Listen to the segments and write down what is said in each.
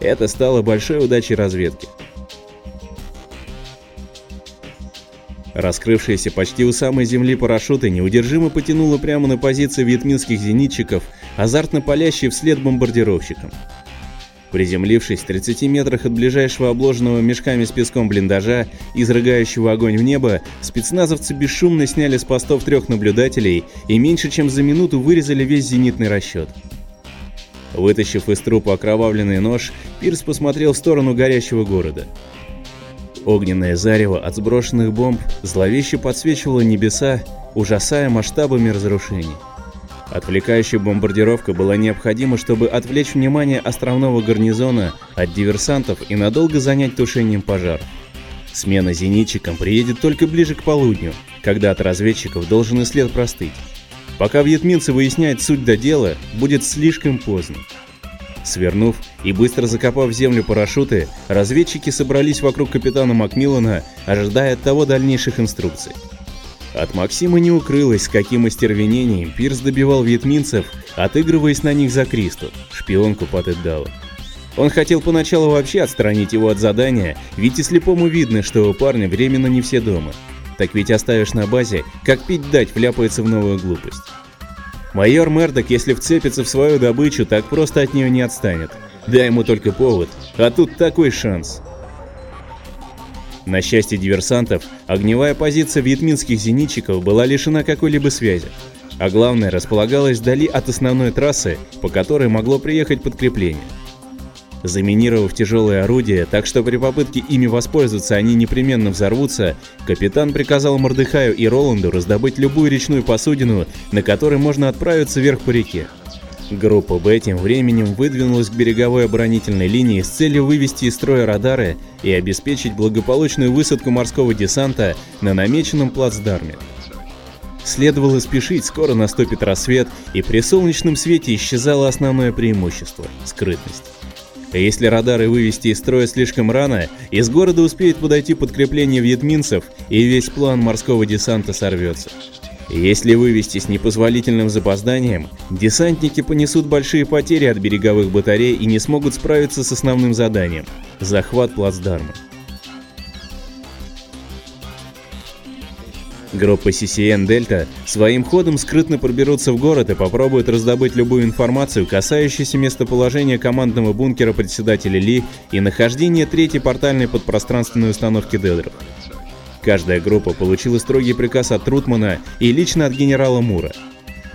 Это стало большой удачей разведки. Раскрывшиеся почти у самой земли парашюты неудержимо потянуло прямо на позиции вьетминских зенитчиков, азартно палящие вслед бомбардировщикам. Приземлившись в 30 метрах от ближайшего обложенного мешками с песком блиндажа, изрыгающего огонь в небо, спецназовцы бесшумно сняли с постов трех наблюдателей и меньше чем за минуту вырезали весь зенитный расчет. Вытащив из трупа окровавленный нож, Пирс посмотрел в сторону горящего города. Огненное зарево от сброшенных бомб зловеще подсвечивало небеса, ужасая масштабами разрушений. Отвлекающая бомбардировка была необходима, чтобы отвлечь внимание островного гарнизона от диверсантов и надолго занять тушением пожаров. Смена зенитчикам приедет только ближе к полудню, когда от разведчиков должен и след простыть. Пока вьетминцы выясняют суть до дела, будет слишком поздно. Свернув и быстро закопав в землю парашюты, разведчики собрались вокруг капитана Макмиллана, ожидая от того дальнейших инструкций. От Максима не укрылось, с каким остервенением Пирс добивал вьетминцев, отыгрываясь на них за Кристу, шпионку Патеддала. Он хотел поначалу вообще отстранить его от задания, ведь и слепому видно, что у парня временно не все дома. Так ведь оставишь на базе, как пить дать вляпается в новую глупость. Майор Мердок, если вцепится в свою добычу, так просто от нее не отстанет. Дай ему только повод, а тут такой шанс. На счастье диверсантов, огневая позиция вьетминских зенитчиков была лишена какой-либо связи. А главное, располагалась вдали от основной трассы, по которой могло приехать подкрепление. Заминировав тяжелые орудия, так что при попытке ими воспользоваться они непременно взорвутся, капитан приказал Мордыхаю и Роланду раздобыть любую речную посудину, на которой можно отправиться вверх по реке. Группа Б тем временем выдвинулась к береговой оборонительной линии с целью вывести из строя радары и обеспечить благополучную высадку морского десанта на намеченном плацдарме. Следовало спешить, скоро наступит рассвет, и при солнечном свете исчезало основное преимущество – скрытность. Если радары вывести из строя слишком рано, из города успеет подойти подкрепление вьетминцев, и весь план морского десанта сорвется. Если вывести с непозволительным запозданием, десантники понесут большие потери от береговых батарей и не смогут справиться с основным заданием – захват плацдарма. Группа CCN Дельта своим ходом скрытно проберутся в город и попробуют раздобыть любую информацию, касающуюся местоположения командного бункера председателя Ли и нахождения третьей портальной подпространственной установки Дедров. Каждая группа получила строгий приказ от Трутмана и лично от генерала Мура.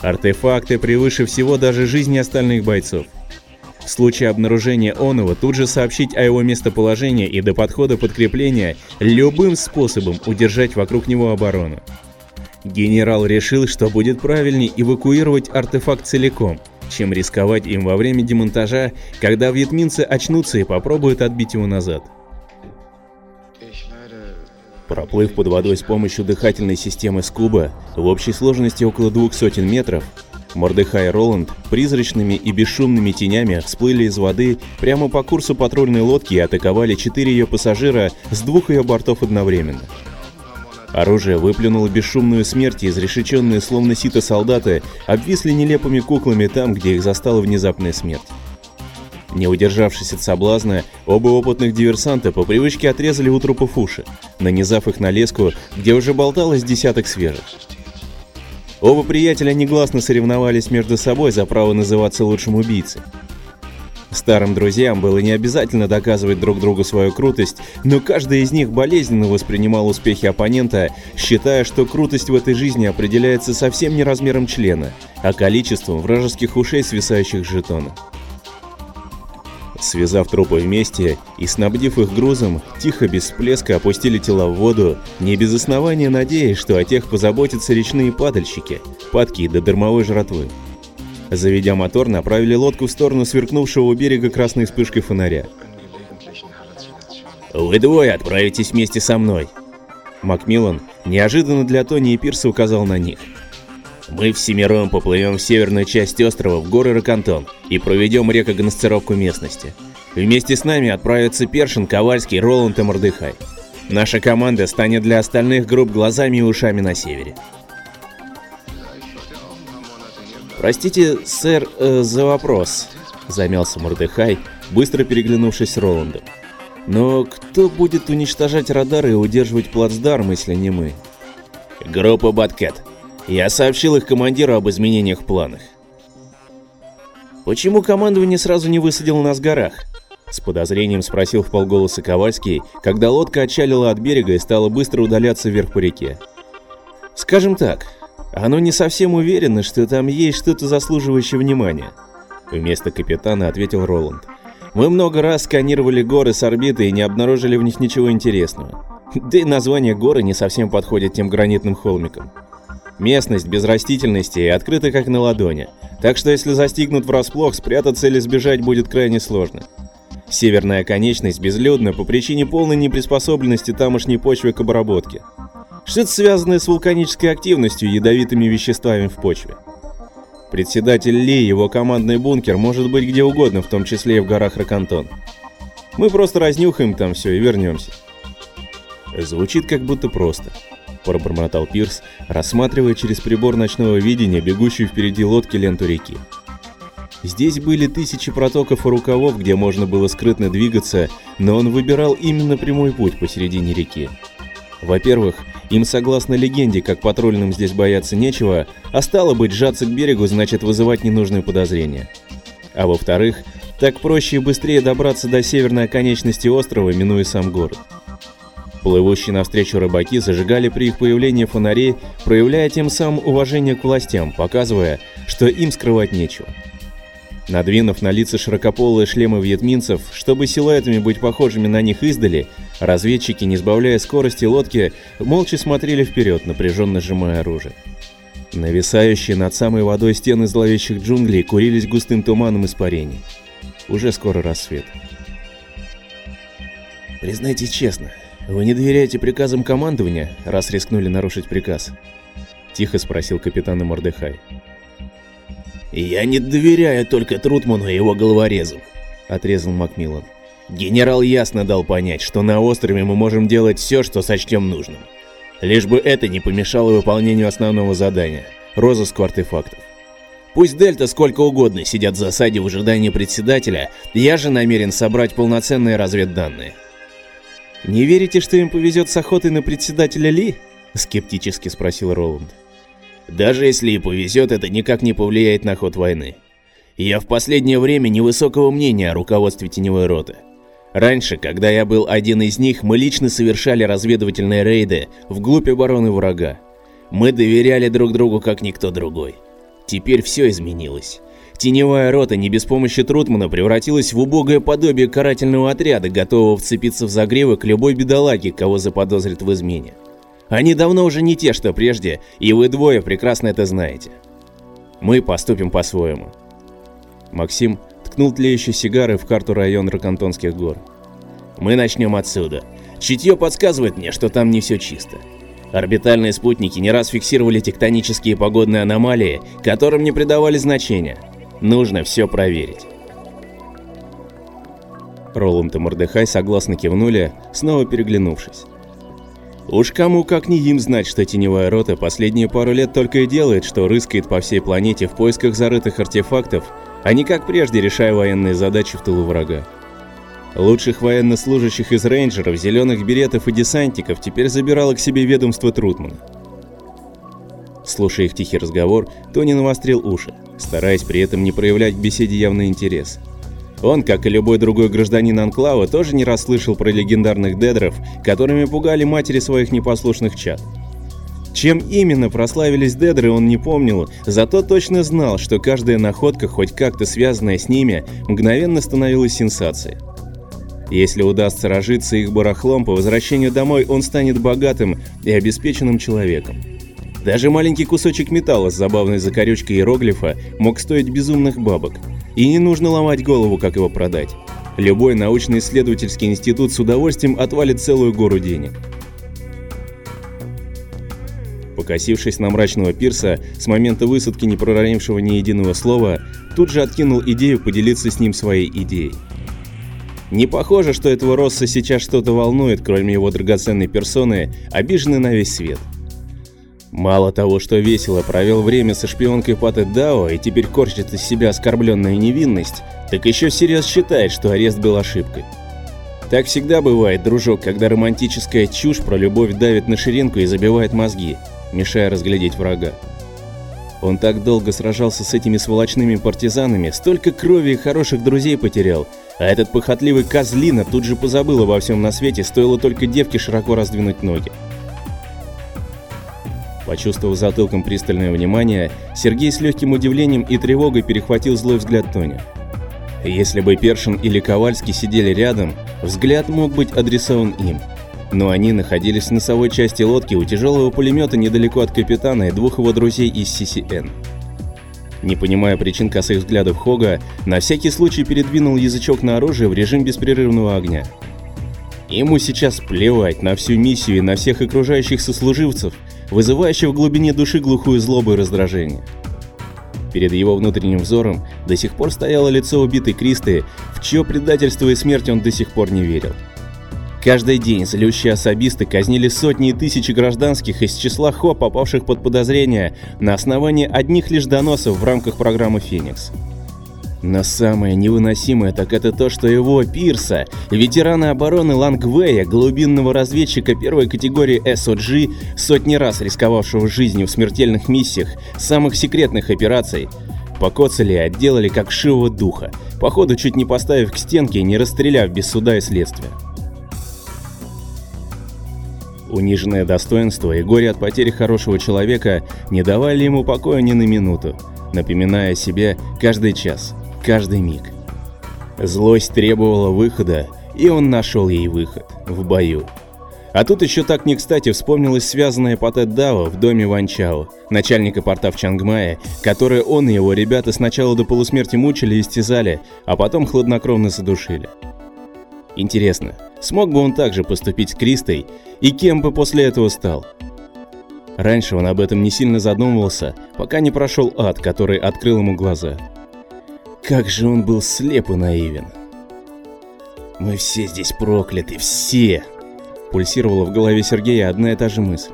Артефакты превыше всего даже жизни остальных бойцов. В случае обнаружения Онова тут же сообщить о его местоположении и до подхода подкрепления любым способом удержать вокруг него оборону. Генерал решил, что будет правильнее эвакуировать артефакт целиком, чем рисковать им во время демонтажа, когда вьетминцы очнутся и попробуют отбить его назад. Проплыв под водой с помощью дыхательной системы Скуба в общей сложности около двух сотен метров, Мордыхай и Роланд призрачными и бесшумными тенями всплыли из воды прямо по курсу патрульной лодки и атаковали четыре ее пассажира с двух ее бортов одновременно. Оружие выплюнуло бесшумную смерть, и изрешеченные словно сито солдаты обвисли нелепыми куклами там, где их застала внезапная смерть. Не удержавшись от соблазна, оба опытных диверсанта по привычке отрезали у трупов уши, нанизав их на леску, где уже болталось десяток свежих. Оба приятеля негласно соревновались между собой за право называться лучшим убийцей. Старым друзьям было не обязательно доказывать друг другу свою крутость, но каждый из них болезненно воспринимал успехи оппонента, считая, что крутость в этой жизни определяется совсем не размером члена, а количеством вражеских ушей, свисающих с жетона. Связав трупы вместе и снабдив их грузом, тихо без всплеска опустили тела в воду, не без основания надеясь, что о тех позаботятся речные падальщики, падки до дармовой жратвы. Заведя мотор, направили лодку в сторону сверкнувшего у берега красной вспышкой фонаря. «Вы двое отправитесь вместе со мной!» Макмиллан неожиданно для Тони и Пирса указал на них – мы всемиром поплывем в северную часть острова, в горы Ракантон, и проведем рекогносцировку местности. Вместе с нами отправятся Першин, Ковальский, Роланд и Мордыхай. Наша команда станет для остальных групп глазами и ушами на севере. «Простите, сэр, э, за вопрос», — замялся Мордыхай, быстро переглянувшись с Роландом. Но кто будет уничтожать радары и удерживать плацдарм, если не мы? Группа Баткет. Я сообщил их командиру об изменениях в планах. Почему командование сразу не высадило нас в горах? С подозрением спросил в полголоса Ковальский, когда лодка отчалила от берега и стала быстро удаляться вверх по реке. Скажем так, оно не совсем уверено, что там есть что-то заслуживающее внимания. Вместо капитана ответил Роланд. Мы много раз сканировали горы с орбиты и не обнаружили в них ничего интересного. Да и название горы не совсем подходит тем гранитным холмикам. Местность без растительности и открыта как на ладони, так что если застигнут врасплох, спрятаться или сбежать будет крайне сложно. Северная конечность безлюдна по причине полной неприспособленности тамошней почвы к обработке. Что-то связанное с вулканической активностью и ядовитыми веществами в почве. Председатель Ли и его командный бункер может быть где угодно, в том числе и в горах Ракантон. Мы просто разнюхаем там все и вернемся. Звучит как будто просто, пробормотал Пирс, рассматривая через прибор ночного видения бегущую впереди лодки ленту реки. Здесь были тысячи протоков и рукавов, где можно было скрытно двигаться, но он выбирал именно прямой путь посередине реки. Во-первых, им согласно легенде, как патрульным здесь бояться нечего, а стало быть, сжаться к берегу значит вызывать ненужные подозрения. А во-вторых, так проще и быстрее добраться до северной оконечности острова, минуя сам город. Плывущие навстречу рыбаки зажигали при их появлении фонари, проявляя тем самым уважение к властям, показывая, что им скрывать нечего. Надвинув на лица широкополые шлемы вьетминцев, чтобы силуэтами быть похожими на них издали, разведчики, не сбавляя скорости лодки, молча смотрели вперед, напряженно сжимая оружие. Нависающие над самой водой стены зловещих джунглей курились густым туманом испарений. Уже скоро рассвет. «Признайте честно, вы не доверяете приказам командования, раз рискнули нарушить приказ?» — тихо спросил капитан Мордехай. «Я не доверяю только Трутману и его головорезам», — отрезал Макмиллан. «Генерал ясно дал понять, что на острове мы можем делать все, что сочтем нужным. Лишь бы это не помешало выполнению основного задания — розыску артефактов. Пусть Дельта сколько угодно сидят в засаде в ожидании председателя, я же намерен собрать полноценные разведданные». «Не верите, что им повезет с охотой на председателя Ли?» — скептически спросил Роланд. Даже если и повезет, это никак не повлияет на ход войны. Я в последнее время невысокого мнения о руководстве теневой роты. Раньше, когда я был один из них, мы лично совершали разведывательные рейды вглубь обороны врага. Мы доверяли друг другу как никто другой. Теперь все изменилось. Теневая рота не без помощи Трутмана превратилась в убогое подобие карательного отряда, готового вцепиться в загревок любой бедолаги, кого заподозрят в измене. Они давно уже не те, что прежде, и вы двое прекрасно это знаете. Мы поступим по-своему. Максим ткнул тлеющей сигары в карту района Ракантонских гор. Мы начнем отсюда. Чутье подсказывает мне, что там не все чисто. Орбитальные спутники не раз фиксировали тектонические погодные аномалии, которым не придавали значения. Нужно все проверить. Роланд и Мордехай согласно кивнули, снова переглянувшись. Уж кому как не им знать, что теневая рота последние пару лет только и делает, что рыскает по всей планете в поисках зарытых артефактов, а не как прежде решая военные задачи в тылу врага. Лучших военнослужащих из рейнджеров, зеленых беретов и десантников теперь забирало к себе ведомство Трутмана. Слушая их тихий разговор, Тони навострил уши, стараясь при этом не проявлять к беседе явный интерес. Он, как и любой другой гражданин Анклава, тоже не раз слышал про легендарных дедров, которыми пугали матери своих непослушных чад. Чем именно прославились дедры, он не помнил, зато точно знал, что каждая находка, хоть как-то связанная с ними, мгновенно становилась сенсацией. Если удастся разжиться их барахлом, по возвращению домой он станет богатым и обеспеченным человеком. Даже маленький кусочек металла с забавной закорючкой иероглифа мог стоить безумных бабок – и не нужно ломать голову, как его продать. Любой научно-исследовательский институт с удовольствием отвалит целую гору денег. Покосившись на мрачного пирса, с момента высадки не проронившего ни единого слова, тут же откинул идею поделиться с ним своей идеей. Не похоже, что этого Росса сейчас что-то волнует, кроме его драгоценной персоны, обиженной на весь свет. Мало того, что весело провел время со шпионкой Паты Дао и теперь корчит из себя оскорбленная невинность, так еще всерьез считает, что арест был ошибкой. Так всегда бывает, дружок, когда романтическая чушь про любовь давит на ширинку и забивает мозги, мешая разглядеть врага. Он так долго сражался с этими сволочными партизанами, столько крови и хороших друзей потерял, а этот похотливый козлина тут же позабыл обо всем на свете, стоило только девке широко раздвинуть ноги. Почувствовав затылком пристальное внимание, Сергей с легким удивлением и тревогой перехватил злой взгляд Тони. Если бы Першин или Ковальский сидели рядом, взгляд мог быть адресован им. Но они находились в носовой части лодки у тяжелого пулемета недалеко от капитана и двух его друзей из ССН. Не понимая причин косых взглядов Хога, на всякий случай передвинул язычок на оружие в режим беспрерывного огня. Ему сейчас плевать на всю миссию и на всех окружающих сослуживцев, вызывающих в глубине души глухую злобу и раздражение. Перед его внутренним взором до сих пор стояло лицо убитой Кристы, в чье предательство и смерть он до сих пор не верил. Каждый день злющие особисты казнили сотни и тысячи гражданских из числа ХО, попавших под подозрение на основании одних лишь доносов в рамках программы «Феникс». Но самое невыносимое так это то, что его Пирса, ветерана обороны Лангвея, глубинного разведчика первой категории SOG, сотни раз рисковавшего жизнью в смертельных миссиях, самых секретных операций, покоцали и отделали как шивого духа, походу чуть не поставив к стенке и не расстреляв без суда и следствия. Униженное достоинство и горе от потери хорошего человека не давали ему покоя ни на минуту, напоминая себе каждый час, каждый миг. Злость требовала выхода, и он нашел ей выход в бою. А тут еще так не кстати вспомнилась связанная Патет Дао в доме Ван Чао, начальника порта в Чангмае, которое он и его ребята сначала до полусмерти мучили и истязали, а потом хладнокровно задушили. Интересно, смог бы он также поступить с Кристой, и кем бы после этого стал? Раньше он об этом не сильно задумывался, пока не прошел ад, который открыл ему глаза. Как же он был слеп и наивен. «Мы все здесь прокляты, все!» Пульсировала в голове Сергея одна и та же мысль.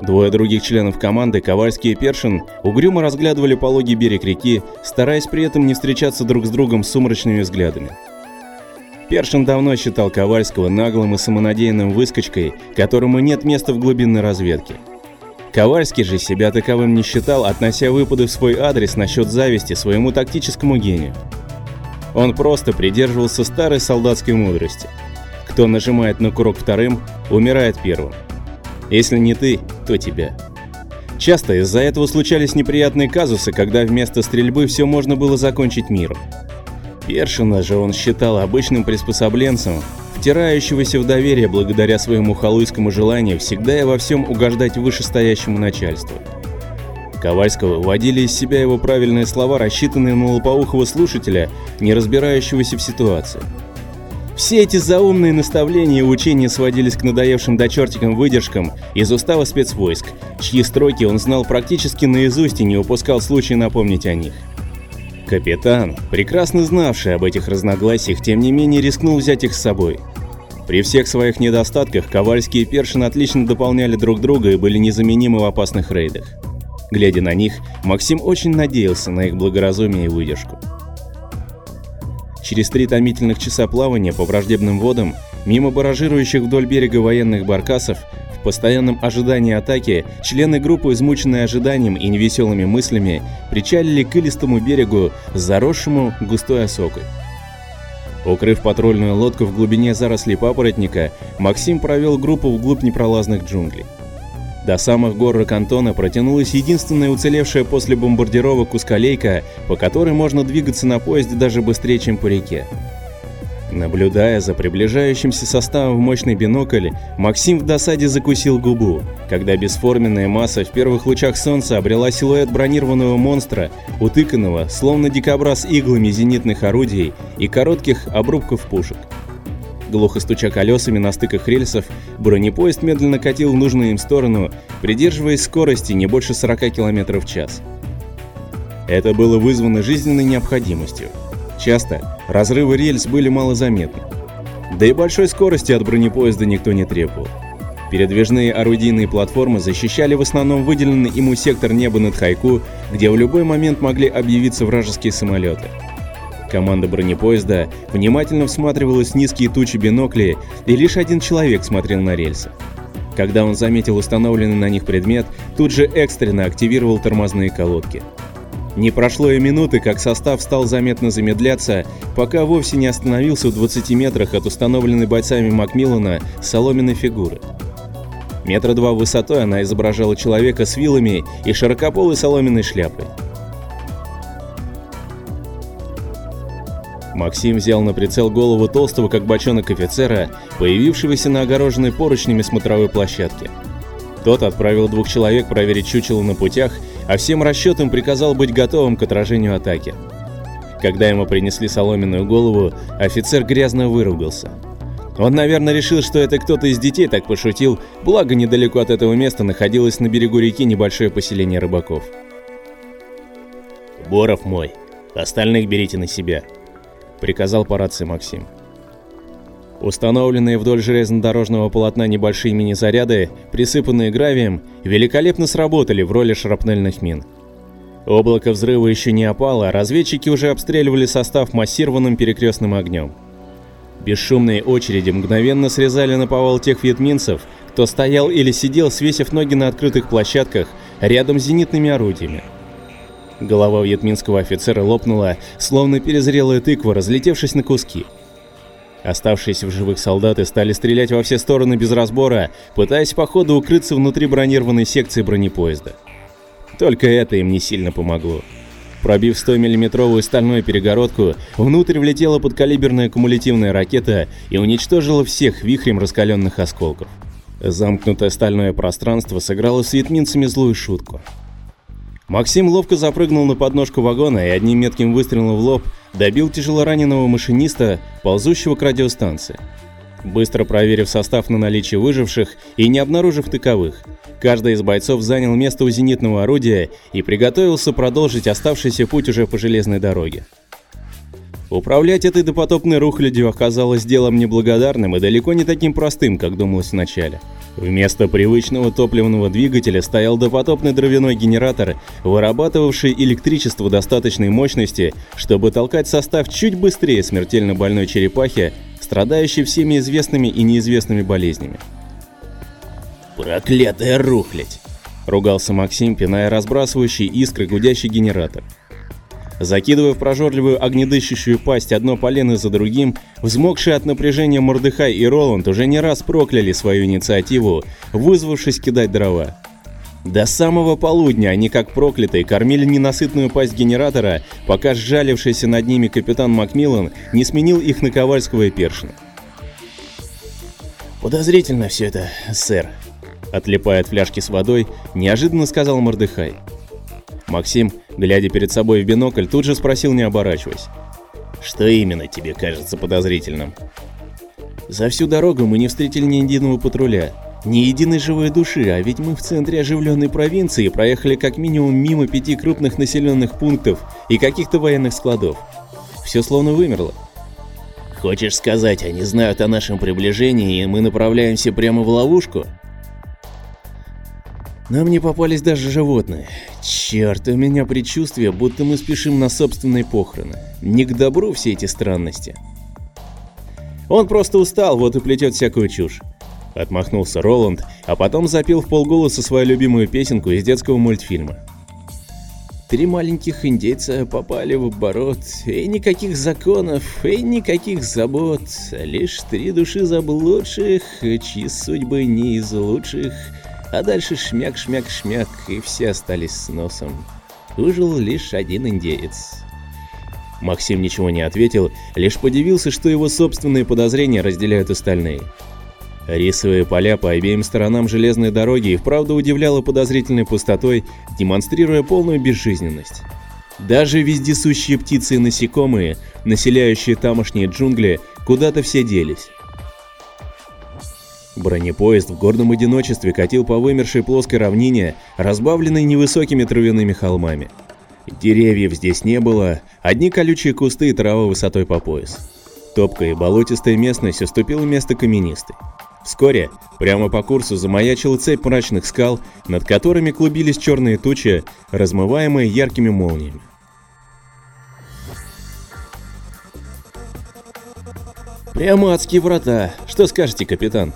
Двое других членов команды, Ковальский и Першин, угрюмо разглядывали пологий берег реки, стараясь при этом не встречаться друг с другом сумрачными взглядами. Першин давно считал Ковальского наглым и самонадеянным выскочкой, которому нет места в глубинной разведке. Ковальский же себя таковым не считал, относя выпады в свой адрес насчет зависти своему тактическому гению. Он просто придерживался старой солдатской мудрости. Кто нажимает на курок вторым, умирает первым. Если не ты, то тебя. Часто из-за этого случались неприятные казусы, когда вместо стрельбы все можно было закончить миром. Першина же он считал обычным приспособленцем, втирающегося в доверие благодаря своему халуйскому желанию всегда и во всем угождать вышестоящему начальству. Ковальского вводили из себя его правильные слова, рассчитанные на лопоухого слушателя, не разбирающегося в ситуации. Все эти заумные наставления и учения сводились к надоевшим до чертикам выдержкам из устава спецвойск, чьи строки он знал практически наизусть и не упускал случая напомнить о них. Капитан, прекрасно знавший об этих разногласиях, тем не менее рискнул взять их с собой. При всех своих недостатках Ковальский и Першин отлично дополняли друг друга и были незаменимы в опасных рейдах. Глядя на них, Максим очень надеялся на их благоразумие и выдержку. Через три томительных часа плавания по враждебным водам, мимо баражирующих вдоль берега военных баркасов, в постоянном ожидании атаки члены группы, измученные ожиданием и невеселыми мыслями, причалили к илистому берегу, заросшему густой осокой. Укрыв патрульную лодку в глубине зарослей папоротника, Максим провел группу вглубь непролазных джунглей. До самых гор Рокантона протянулась единственная уцелевшая после бомбардировок узколейка, по которой можно двигаться на поезде даже быстрее, чем по реке. Наблюдая за приближающимся составом в мощный бинокль, Максим в досаде закусил губу, когда бесформенная масса в первых лучах солнца обрела силуэт бронированного монстра, утыканного, словно дикобраз иглами зенитных орудий и коротких обрубков пушек. Глухо стуча колесами на стыках рельсов, бронепоезд медленно катил в нужную им сторону, придерживаясь скорости не больше 40 км в час. Это было вызвано жизненной необходимостью. Часто разрывы рельс были малозаметны. Да и большой скорости от бронепоезда никто не требовал. Передвижные орудийные платформы защищали в основном выделенный ему сектор неба над Хайку, где в любой момент могли объявиться вражеские самолеты. Команда бронепоезда внимательно всматривалась в низкие тучи бинокли, и лишь один человек смотрел на рельсы. Когда он заметил установленный на них предмет, тут же экстренно активировал тормозные колодки. Не прошло и минуты, как состав стал заметно замедляться, пока вовсе не остановился в 20 метрах от установленной бойцами Макмиллана соломенной фигуры. Метра два высотой она изображала человека с вилами и широкополой соломенной шляпой. Максим взял на прицел голову толстого, как бочонок офицера, появившегося на огороженной поручнями смотровой площадке. Тот отправил двух человек проверить чучело на путях, а всем расчетам приказал быть готовым к отражению атаки. Когда ему принесли соломенную голову, офицер грязно выругался. Он, наверное, решил, что это кто-то из детей так пошутил, благо недалеко от этого места находилось на берегу реки небольшое поселение рыбаков. «Боров мой, остальных берите на себя», — приказал по рации Максим. Установленные вдоль железнодорожного полотна небольшие мини-заряды, присыпанные гравием, великолепно сработали в роли шрапнельных мин. Облако взрыва еще не опало, а разведчики уже обстреливали состав массированным перекрестным огнем. Бесшумные очереди мгновенно срезали на повал тех вьетминцев, кто стоял или сидел, свесив ноги на открытых площадках рядом с зенитными орудиями. Голова вьетминского офицера лопнула, словно перезрелая тыква, разлетевшись на куски. Оставшиеся в живых солдаты стали стрелять во все стороны без разбора, пытаясь по ходу укрыться внутри бронированной секции бронепоезда. Только это им не сильно помогло. Пробив 100-миллиметровую стальную перегородку, внутрь влетела подкалиберная кумулятивная ракета и уничтожила всех вихрем раскаленных осколков. Замкнутое стальное пространство сыграло с вьетминцами злую шутку. Максим ловко запрыгнул на подножку вагона и одним метким выстрелом в лоб добил тяжелораненого машиниста, ползущего к радиостанции. Быстро проверив состав на наличие выживших и не обнаружив таковых, каждый из бойцов занял место у зенитного орудия и приготовился продолжить оставшийся путь уже по железной дороге. Управлять этой допотопной рухлядью оказалось делом неблагодарным и далеко не таким простым, как думалось вначале. Вместо привычного топливного двигателя стоял допотопный дровяной генератор, вырабатывавший электричество достаточной мощности, чтобы толкать состав чуть быстрее смертельно больной черепахи, страдающей всеми известными и неизвестными болезнями. «Проклятая рухлядь!» — ругался Максим, пиная разбрасывающий искры гудящий генератор. Закидывая в прожорливую огнедыщущую пасть одно полено за другим, взмокшие от напряжения Мордыхай и Роланд уже не раз прокляли свою инициативу, вызвавшись кидать дрова. До самого полудня они, как проклятые, кормили ненасытную пасть генератора, пока сжалившийся над ними капитан Макмиллан не сменил их на ковальского и першина. «Подозрительно все это, сэр», — отлипая от фляжки с водой, неожиданно сказал Мордыхай. Максим, глядя перед собой в бинокль, тут же спросил, не оборачиваясь. «Что именно тебе кажется подозрительным?» «За всю дорогу мы не встретили ни единого патруля, ни единой живой души, а ведь мы в центре оживленной провинции проехали как минимум мимо пяти крупных населенных пунктов и каких-то военных складов. Все словно вымерло. Хочешь сказать, они знают о нашем приближении, и мы направляемся прямо в ловушку? Нам не попались даже животные. Черт, у меня предчувствие, будто мы спешим на собственные похороны. Не к добру все эти странности. Он просто устал, вот и плетет всякую чушь. Отмахнулся Роланд, а потом запел в полголоса свою любимую песенку из детского мультфильма. Три маленьких индейца попали в оборот, и никаких законов, и никаких забот, лишь три души заблудших, чьи судьбы не из лучших — а дальше шмяк-шмяк-шмяк, и все остались с носом. Выжил лишь один индеец. Максим ничего не ответил, лишь подивился, что его собственные подозрения разделяют остальные. Рисовые поля по обеим сторонам железной дороги и вправду удивляло подозрительной пустотой, демонстрируя полную безжизненность. Даже вездесущие птицы и насекомые, населяющие тамошние джунгли, куда-то все делись. Бронепоезд в горном одиночестве катил по вымершей плоской равнине, разбавленной невысокими травяными холмами. Деревьев здесь не было, одни колючие кусты и трава высотой по пояс. Топкая и болотистая местность уступила место каменистой. Вскоре прямо по курсу замаячила цепь мрачных скал, над которыми клубились черные тучи, размываемые яркими молниями. «Прямо адские врата! Что скажете, капитан?»